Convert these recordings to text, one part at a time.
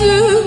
to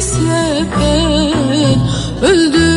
ise ben öldüm